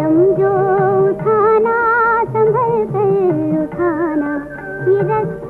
कदम उठाना संभल कर उठाना ये रास्ता